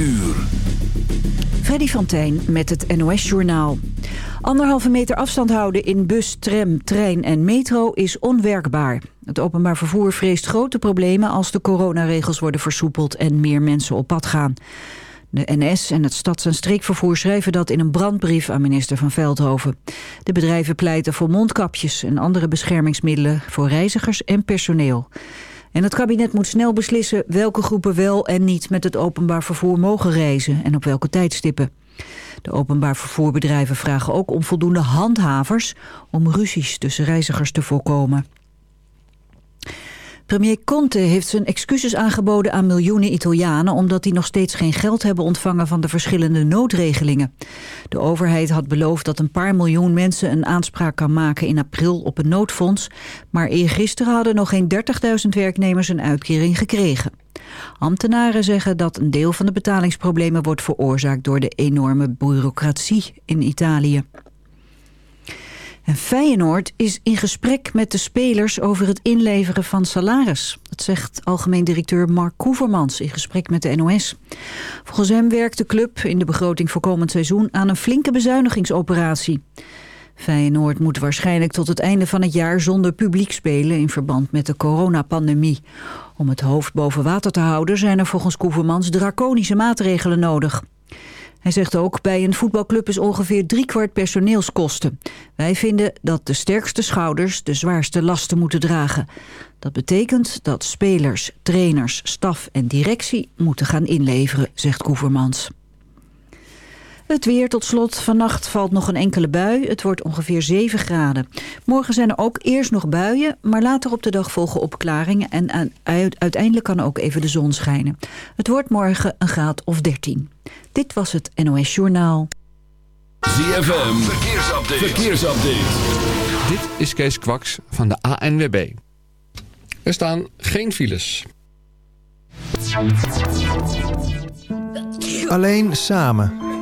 uur. Freddy van Tijn met het NOS-journaal. Anderhalve meter afstand houden in bus, tram, trein en metro is onwerkbaar. Het openbaar vervoer vreest grote problemen als de coronaregels worden versoepeld en meer mensen op pad gaan. De NS en het Stads- en Streekvervoer schrijven dat in een brandbrief aan minister van Veldhoven. De bedrijven pleiten voor mondkapjes en andere beschermingsmiddelen voor reizigers en personeel. En het kabinet moet snel beslissen welke groepen wel en niet met het openbaar vervoer mogen reizen en op welke tijdstippen. De openbaar vervoerbedrijven vragen ook om voldoende handhavers om ruzies tussen reizigers te voorkomen. Premier Conte heeft zijn excuses aangeboden aan miljoenen Italianen... omdat die nog steeds geen geld hebben ontvangen van de verschillende noodregelingen. De overheid had beloofd dat een paar miljoen mensen een aanspraak kan maken in april op een noodfonds. Maar eergisteren hadden nog geen 30.000 werknemers een uitkering gekregen. Ambtenaren zeggen dat een deel van de betalingsproblemen wordt veroorzaakt door de enorme bureaucratie in Italië. En Feyenoord is in gesprek met de spelers over het inleveren van salaris. Dat zegt algemeen directeur Mark Koevermans in gesprek met de NOS. Volgens hem werkt de club in de begroting voor komend seizoen aan een flinke bezuinigingsoperatie. Feyenoord moet waarschijnlijk tot het einde van het jaar zonder publiek spelen in verband met de coronapandemie. Om het hoofd boven water te houden zijn er volgens Koevermans draconische maatregelen nodig. Hij zegt ook, bij een voetbalclub is ongeveer driekwart personeelskosten. Wij vinden dat de sterkste schouders de zwaarste lasten moeten dragen. Dat betekent dat spelers, trainers, staf en directie moeten gaan inleveren, zegt Koevermans. Het weer tot slot. Vannacht valt nog een enkele bui. Het wordt ongeveer 7 graden. Morgen zijn er ook eerst nog buien, maar later op de dag volgen opklaringen en uiteindelijk kan ook even de zon schijnen. Het wordt morgen een graad of 13. Dit was het NOS Journaal. ZFM, verkeersupdate. verkeersupdate. Dit is Kees Kwaks van de ANWB. Er staan geen files. Alleen samen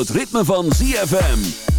Het ritme van ZFM.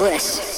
Reckless.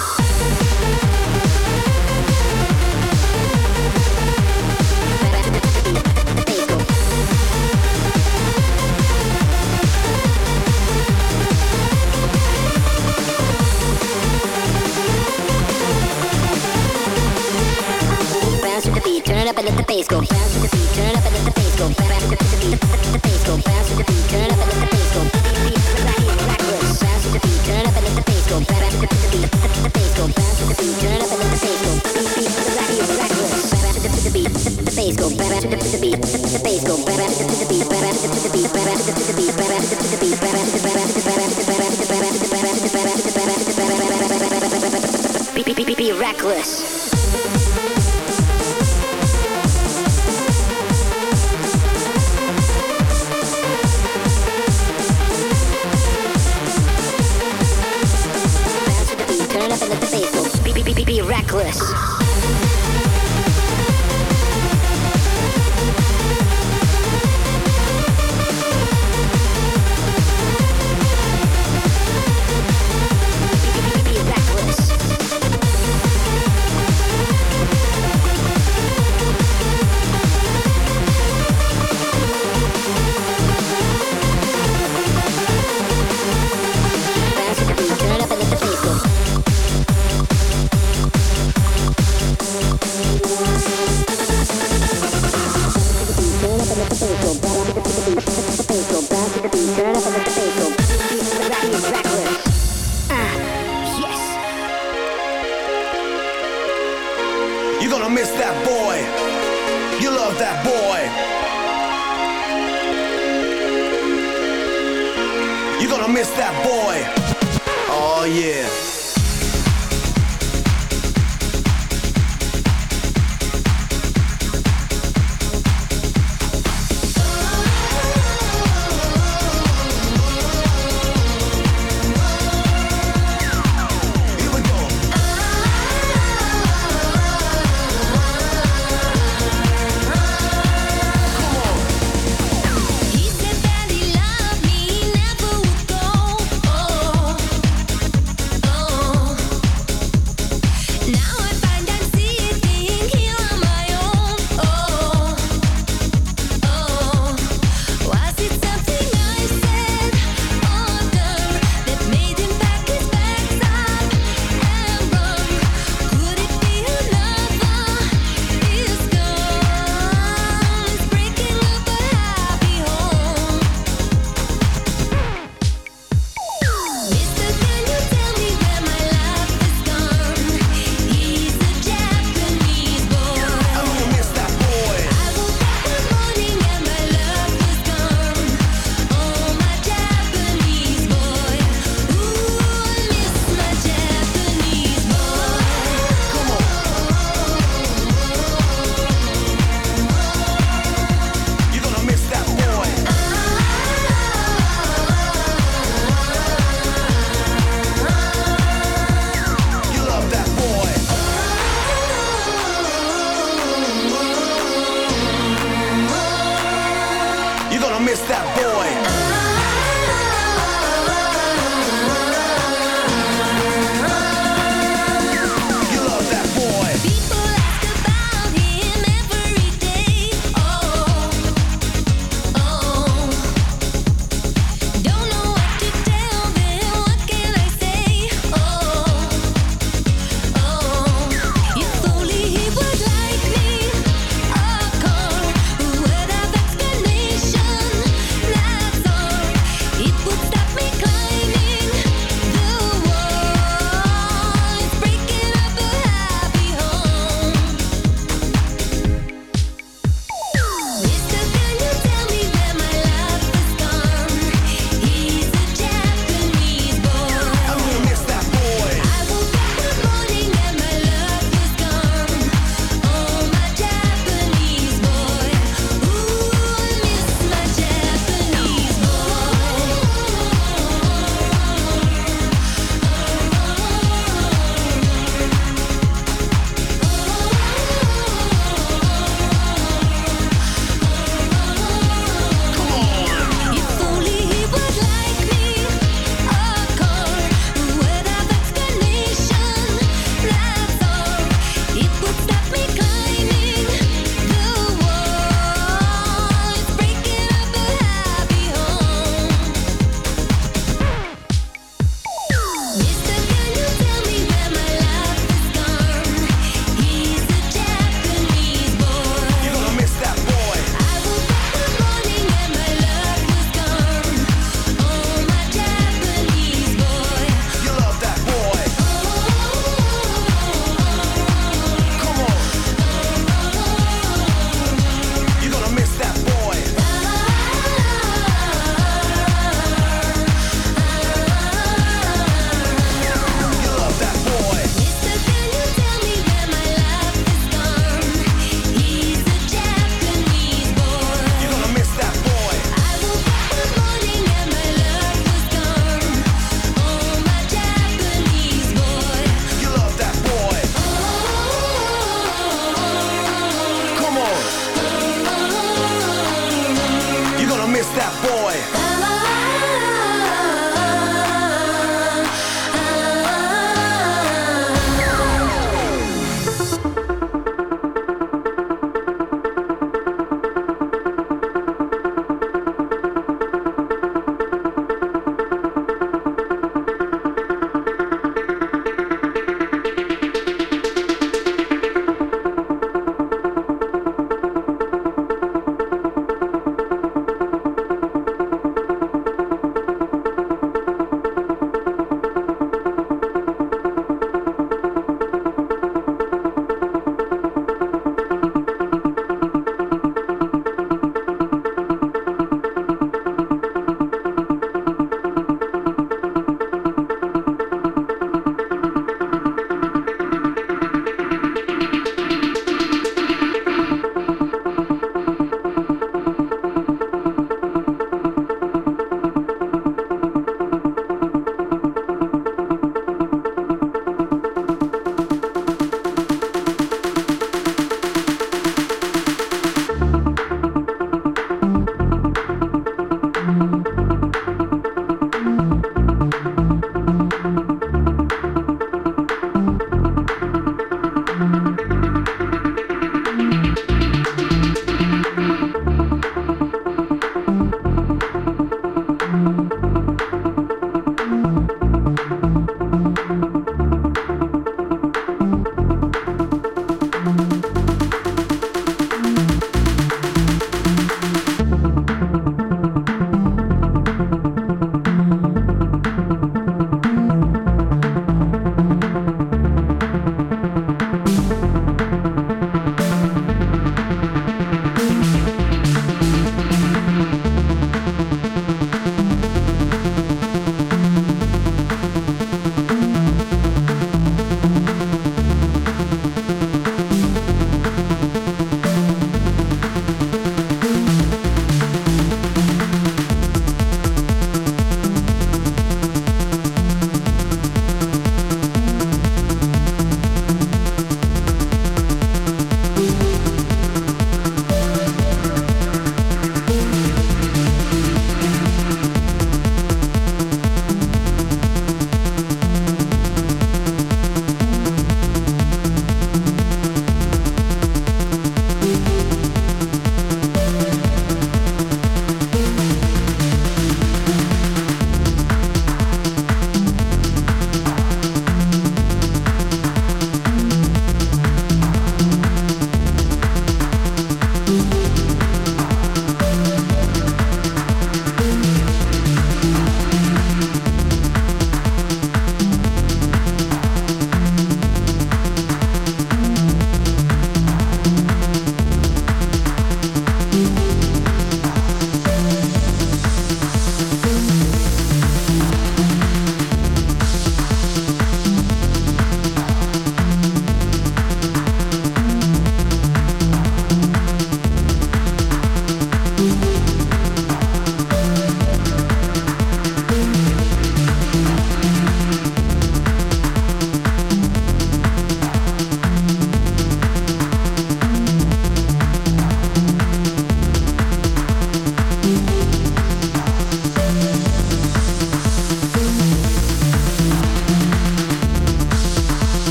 and let the bass go. Bounce turn up and let the bass go. Bounce Nicholas. Capitalism.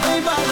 baby